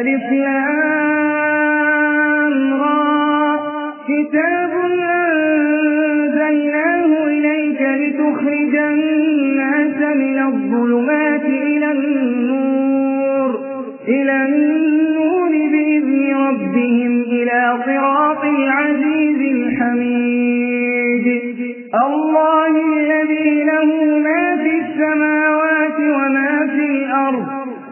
ألف را. كتاب أنزلناه إليك لتخرج الناس من الظلمات إلى النور. إلى النور بإذن ربهم إلى صراط العزيز الحميد. الله الذي له ما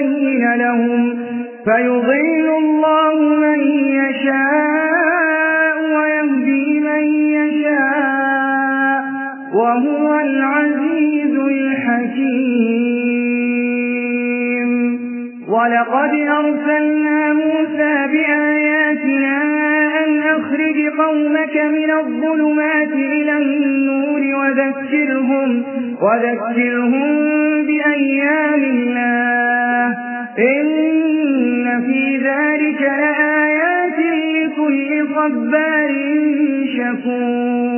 ليبين لهم فيضل الله من يشاء ويهدي من يشاء وهو العزيز الحكيم. ولقد أرسلنا موسى بآياتنا أخرج قومك من الظلمات إلى النور وذكرهم, وذكرهم بأيام الله. إن في ذلك لآيات لكل صبار شكور.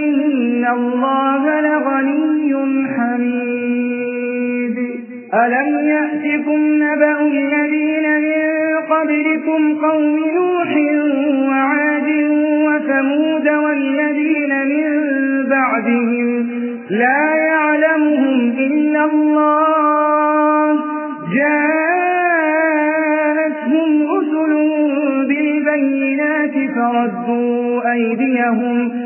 فإن الله لغني حميد ألم يأتكم نبأ الذين من قبلكم قوم نوح وعاد وثمود والذين من بعدهم لا يعلمهم إلا الله جاءتهم رسل بالبينات فردوا أيديهم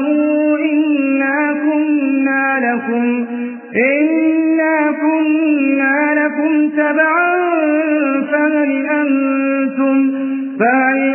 استكبروا إنا كنا لكم إنا كنا لكم تبعا فهل أنتم فهل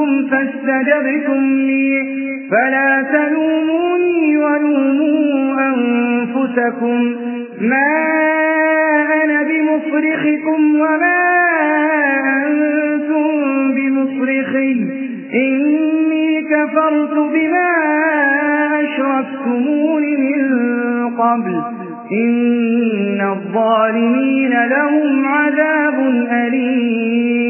دعوتكم فاستجبتم لي. فلا تلوموني ولوموا أنفسكم. ما أنا بمصرخكم وما أنتم بمصرخي إني كفرت بما أشرفتمون من قبل. إن الظالمين لهم عذاب أليم.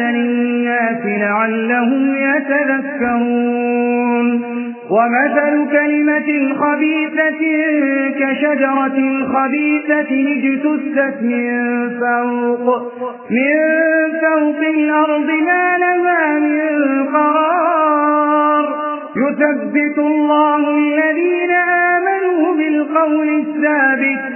الأمثال للناس لعلهم يتذكرون ومثل كلمة خبيثة كشجرة خبيثة اجتثت من فوق من فوق الأرض ما لها من قرار يثبت الله الذين آمنوا بالقول الثابت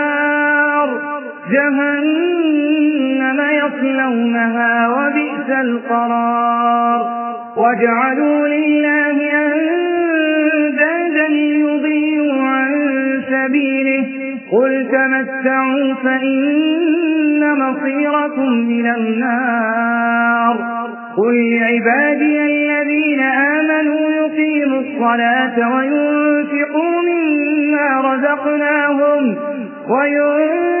جهنم يصلونها وبئس القرار. واجعلوا لله أندادا ليضيوا عن سبيله. قل تمتعوا فإن مصيركم إلى النار. قل لعبادي الذين آمنوا يقيموا الصلاة وينفقوا مما رزقناهم وينفقوا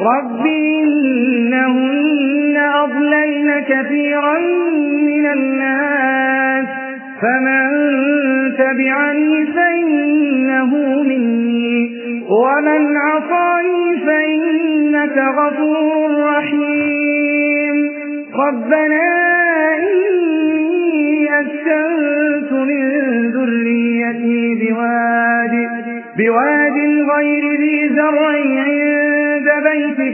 رب إنهن أضللن كثيرا من الناس فمن تبعني فإنه مني ومن عصاني فإنك غفور رحيم ربنا إني أسكنت من ذريتي بواد, بواد غير ذي زرع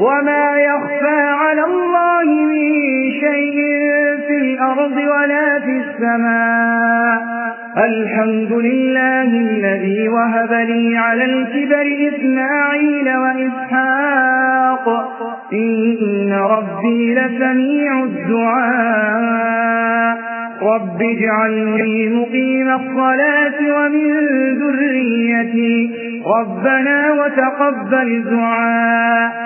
وما يخفى على الله من شيء في الأرض ولا في السماء الحمد لله الذي وهب لي على الكبر إسماعيل وإسحاق إن ربي لسميع الدعاء رب اجعلني مقيم الصلاة ومن ذريتي ربنا وتقبل دعاء